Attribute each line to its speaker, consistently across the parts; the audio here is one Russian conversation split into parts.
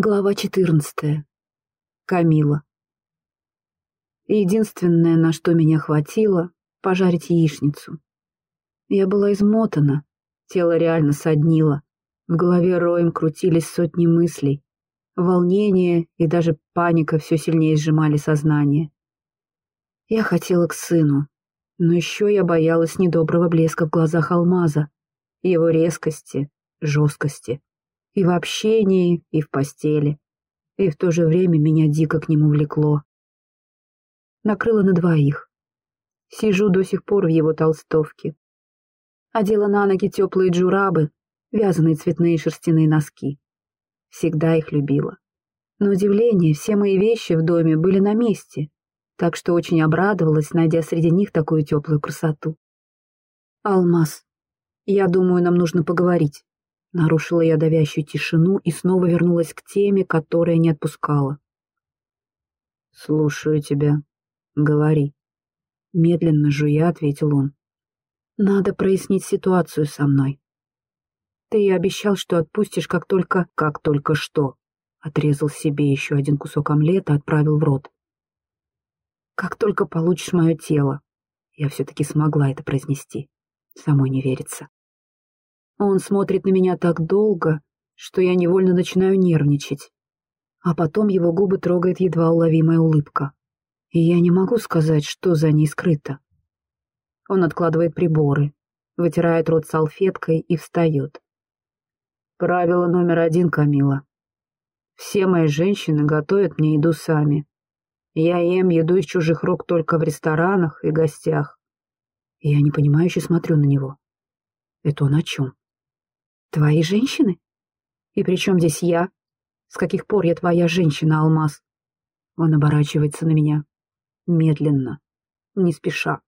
Speaker 1: Глава 14. Камила. Единственное, на что меня хватило — пожарить яичницу. Я была измотана, тело реально соднило, в голове роем крутились сотни мыслей, волнение и даже паника все сильнее сжимали сознание. Я хотела к сыну, но еще я боялась недоброго блеска в глазах алмаза, его резкости, жесткости и в общении, и в постели. И в то же время меня дико к нему влекло. Накрыло на двоих. Сижу до сих пор в его толстовке. Одела на ноги теплые джурабы, вязаные цветные шерстяные носки. Всегда их любила. На удивление, все мои вещи в доме были на месте, так что очень обрадовалась, найдя среди них такую теплую красоту. «Алмаз, я думаю, нам нужно поговорить». Нарушила я давящую тишину и снова вернулась к теме, которая не отпускала. «Слушаю тебя. Говори». Медленно жуя, ответил он. «Надо прояснить ситуацию со мной. Ты обещал, что отпустишь, как только... Как только что?» Отрезал себе еще один кусок омлета, отправил в рот. «Как только получишь мое тело». Я все-таки смогла это произнести. Самой не верится. Он смотрит на меня так долго, что я невольно начинаю нервничать. А потом его губы трогает едва уловимая улыбка. И я не могу сказать, что за ней скрыто. Он откладывает приборы, вытирает рот салфеткой и встает. Правило номер один, Камила. Все мои женщины готовят мне еду сами. Я ем еду из чужих рук только в ресторанах и гостях. Я непонимающе смотрю на него. Это он о чем? Твои женщины? И при чем здесь я? С каких пор я твоя женщина, Алмаз? Он оборачивается на меня. Медленно, не спеша.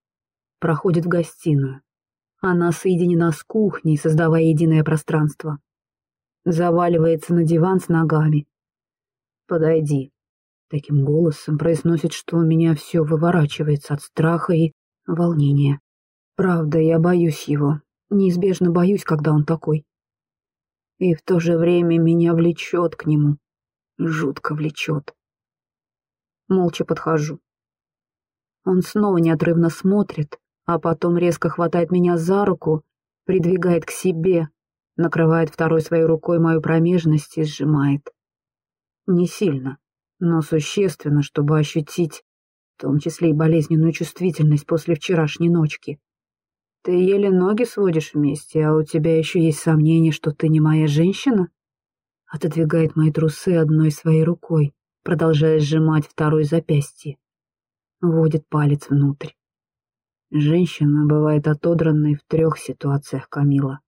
Speaker 1: Проходит в гостиную. Она соединена с кухней, создавая единое пространство. Заваливается на диван с ногами. «Подойди». Таким голосом произносит, что у меня все выворачивается от страха и волнения. Правда, я боюсь его. Неизбежно боюсь, когда он такой и в то же время меня влечет к нему. Жутко влечет. Молча подхожу. Он снова неотрывно смотрит, а потом резко хватает меня за руку, придвигает к себе, накрывает второй своей рукой мою промежность и сжимает. Не сильно, но существенно, чтобы ощутить, в том числе и болезненную чувствительность после вчерашней ночки. Ты еле ноги сводишь вместе, а у тебя еще есть сомнение, что ты не моя женщина? Отодвигает мои трусы одной своей рукой, продолжая сжимать второй запястье. Вводит палец внутрь. Женщина бывает отодранной в трех ситуациях, Камила.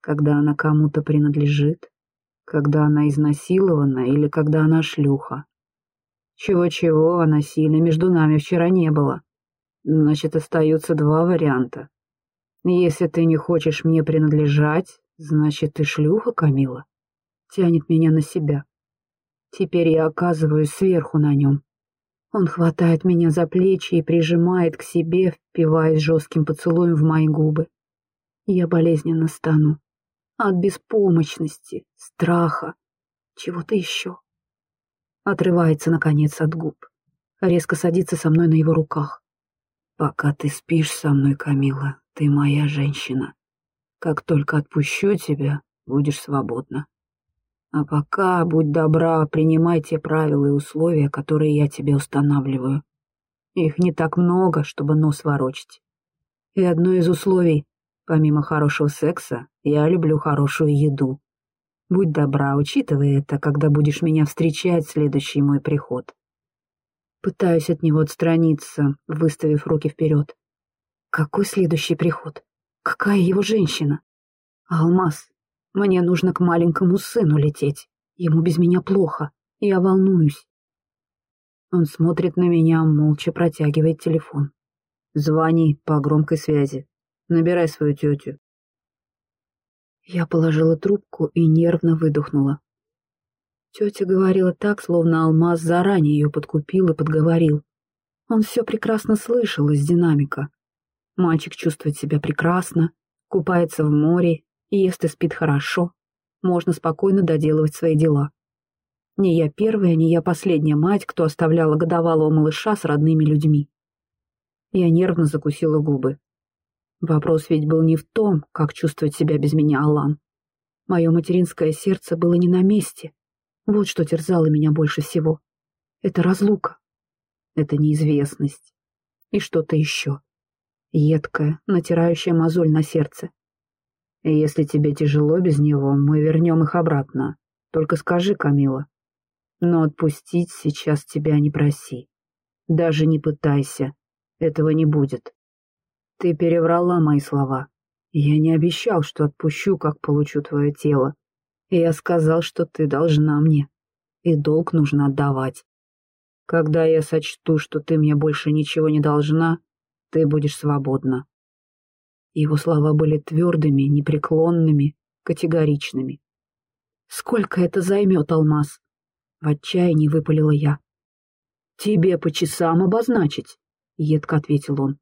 Speaker 1: Когда она кому-то принадлежит, когда она изнасилована или когда она шлюха. Чего-чего, а насилия между нами вчера не было. Значит, остаются два варианта. Если ты не хочешь мне принадлежать, значит, ты шлюха, Камила. Тянет меня на себя. Теперь я оказываюсь сверху на нем. Он хватает меня за плечи и прижимает к себе, впиваясь жестким поцелуем в мои губы. Я болезненно стану. От беспомощности, страха, чего-то еще. Отрывается, наконец, от губ. Резко садится со мной на его руках. Пока ты спишь со мной, Камила, ты моя женщина. Как только отпущу тебя, будешь свободна. А пока, будь добра, принимай те правила и условия, которые я тебе устанавливаю. Их не так много, чтобы нос ворочить. И одно из условий, помимо хорошего секса, я люблю хорошую еду. Будь добра, учитывай это, когда будешь меня встречать в следующий мой приход. Пытаюсь от него отстраниться, выставив руки вперед. Какой следующий приход? Какая его женщина? Алмаз, мне нужно к маленькому сыну лететь. Ему без меня плохо. Я волнуюсь. Он смотрит на меня, молча протягивает телефон. Звони по громкой связи. Набирай свою тетю. Я положила трубку и нервно выдохнула. Тетя говорила так, словно алмаз заранее ее подкупил и подговорил. Он все прекрасно слышал из динамика. Мальчик чувствует себя прекрасно, купается в море, ест и спит хорошо. Можно спокойно доделывать свои дела. Не я первая, не я последняя мать, кто оставляла годовалого малыша с родными людьми. Я нервно закусила губы. Вопрос ведь был не в том, как чувствовать себя без меня Алан. Мое материнское сердце было не на месте. Вот что терзало меня больше всего. Это разлука. Это неизвестность. И что-то еще. Едкая, натирающая мозоль на сердце. Если тебе тяжело без него, мы вернем их обратно. Только скажи, Камила, но отпустить сейчас тебя не проси. Даже не пытайся. Этого не будет. Ты переврала мои слова. Я не обещал, что отпущу, как получу твое тело. Я сказал, что ты должна мне. И долг нужно отдавать. Когда я сочту, что ты мне больше ничего не должна, ты будешь свободна. Его слова были твердыми, непреклонными, категоричными. «Сколько это займет, Алмаз?» В отчаянии выпалила я. «Тебе по часам обозначить», — едко ответил он.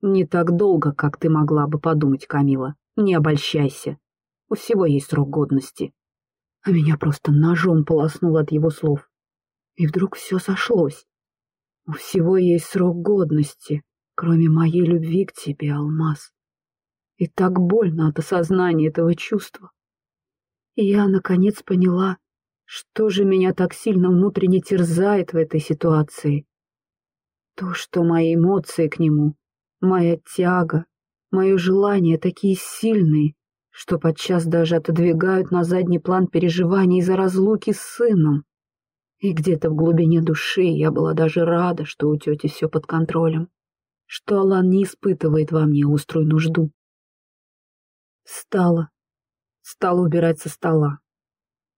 Speaker 1: «Не так долго, как ты могла бы подумать, Камила. Не обольщайся. У всего есть срок годности». А меня просто ножом полоснуло от его слов. И вдруг все сошлось. У всего есть срок годности, кроме моей любви к тебе, Алмаз. И так больно от осознания этого чувства. И я, наконец, поняла, что же меня так сильно внутренне терзает в этой ситуации? То, что мои эмоции к нему, моя тяга, мое желание такие сильные, что подчас даже отодвигают на задний план переживаний из-за разлуки с сыном. И где-то в глубине души я была даже рада, что у тети все под контролем, что Алан не испытывает во мне острую нужду. Стала, стала убирать со стола.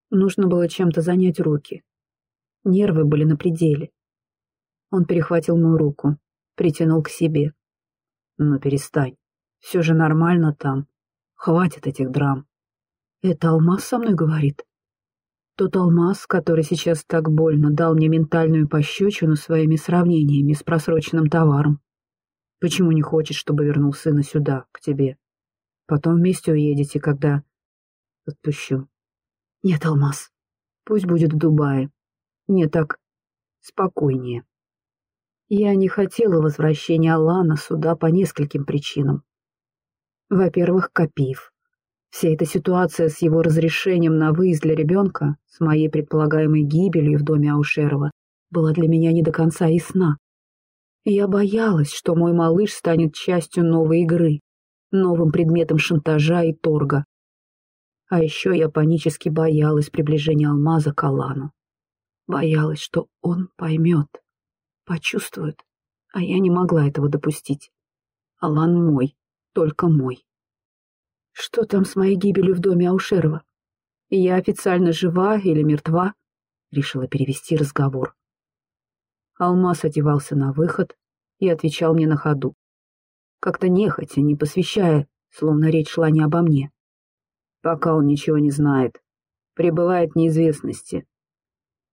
Speaker 1: Нужно было чем-то занять руки. Нервы были на пределе. Он перехватил мою руку, притянул к себе. «Ну, перестань. Все же нормально там. Хватит этих драм». «Это Алмаз со мной говорит?» Тот Алмаз, который сейчас так больно дал мне ментальную пощечину своими сравнениями с просроченным товаром. Почему не хочешь, чтобы вернул сына сюда, к тебе? Потом вместе уедете, когда... Отпущу. Нет, Алмаз, пусть будет в Дубае. Мне так спокойнее. Я не хотела возвращения Алана сюда по нескольким причинам. Во-первых, Капиев. Вся эта ситуация с его разрешением на выезд для ребенка, с моей предполагаемой гибелью в доме Аушерова, была для меня не до конца ясна. Я боялась, что мой малыш станет частью новой игры, новым предметом шантажа и торга, а еще я панически боялась приближения алмаза к Алану. Боялась, что он поймет, почувствует, а я не могла этого допустить. Алан мой, только мой. Что там с моей гибелью в доме Аушерова? Я официально жива или мертва? Решила перевести разговор. Алмаз одевался на выход и отвечал мне на ходу. Как-то нехотя, не посвящая, словно речь шла не обо мне. Пока он ничего не знает. Пребывает в неизвестности.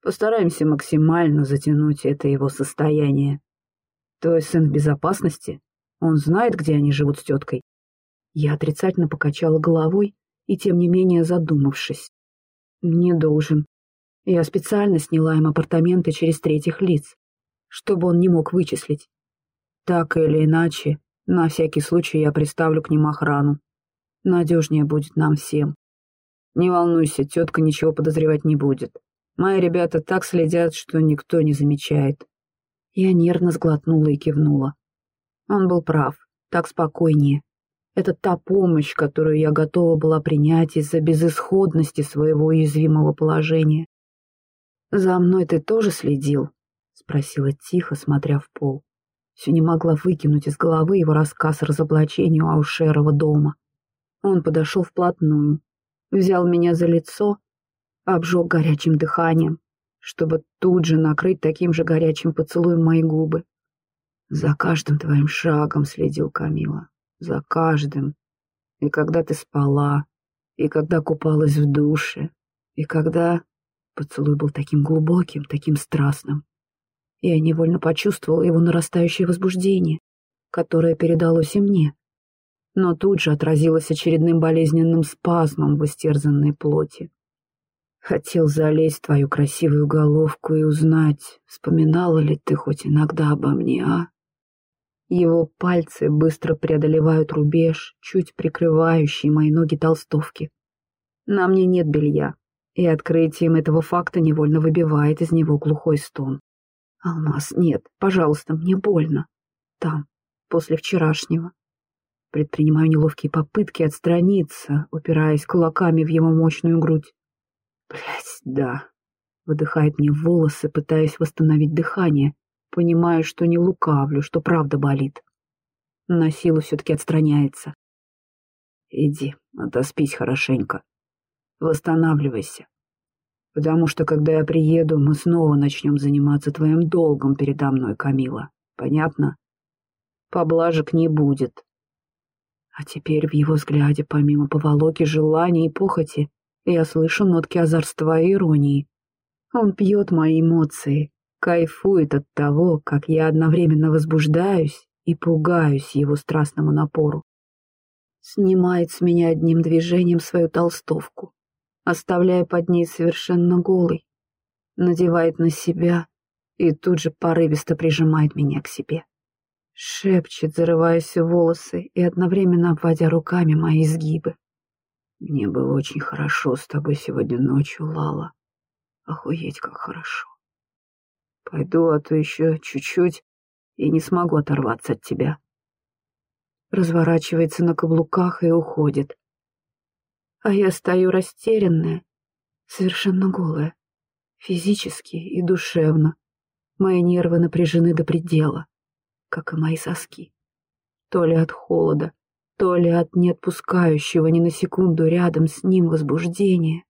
Speaker 1: Постараемся максимально затянуть это его состояние. Твой сын в безопасности? Он знает, где они живут с теткой? Я отрицательно покачала головой и, тем не менее, задумавшись. Не должен. Я специально сняла им апартаменты через третьих лиц, чтобы он не мог вычислить. Так или иначе, на всякий случай я приставлю к ним охрану. Надежнее будет нам всем. Не волнуйся, тетка ничего подозревать не будет. Мои ребята так следят, что никто не замечает. Я нервно сглотнула и кивнула. Он был прав, так спокойнее. Это та помощь, которую я готова была принять из-за безысходности своего уязвимого положения. «За мной ты тоже следил?» — спросила тихо, смотря в пол. Все не могла выкинуть из головы его рассказ о разоблачении Аушерова дома. Он подошел вплотную, взял меня за лицо, обжег горячим дыханием, чтобы тут же накрыть таким же горячим поцелуем мои губы. За каждым твоим шагом следил Камила, за каждым. И когда ты спала, и когда купалась в душе, и когда... Поцелуй был таким глубоким, таким страстным. Я невольно почувствовала его нарастающее возбуждение, которое передалось и мне но тут же отразилось очередным болезненным спазмом в истерзанной плоти. Хотел залезть в твою красивую головку и узнать, вспоминала ли ты хоть иногда обо мне, а? Его пальцы быстро преодолевают рубеж, чуть прикрывающий мои ноги толстовки. На мне нет белья, и открытием этого факта невольно выбивает из него глухой стон. «Алмаз, нет, пожалуйста, мне больно. Там, после вчерашнего». Предпринимаю неловкие попытки отстраниться, упираясь кулаками в его мощную грудь. Блять, да. Выдыхает мне волосы, пытаясь восстановить дыхание. Понимаю, что не лукавлю, что правда болит. На силу все-таки отстраняется. Иди, отоспись хорошенько. Восстанавливайся. Потому что, когда я приеду, мы снова начнем заниматься твоим долгом передо мной, Камила. Понятно? Поблажек не будет. А теперь в его взгляде, помимо поволоки, желания и похоти, я слышу нотки озорства и иронии. Он пьет мои эмоции, кайфует от того, как я одновременно возбуждаюсь и пугаюсь его страстному напору. Снимает с меня одним движением свою толстовку, оставляя под ней совершенно голый, надевает на себя и тут же порывисто прижимает меня к себе. Шепчет, зарываясь в волосы и одновременно обводя руками мои изгибы. Мне было очень хорошо с тобой сегодня ночью, Лала. Охуеть, как хорошо. Пойду, а то еще чуть-чуть и не смогу оторваться от тебя. Разворачивается на каблуках и уходит. А я стою растерянная, совершенно голая, физически и душевно. Мои нервы напряжены до предела, как и мои соски. То ли от холода, то ли от неотпускающего ни на секунду рядом с ним возбуждения,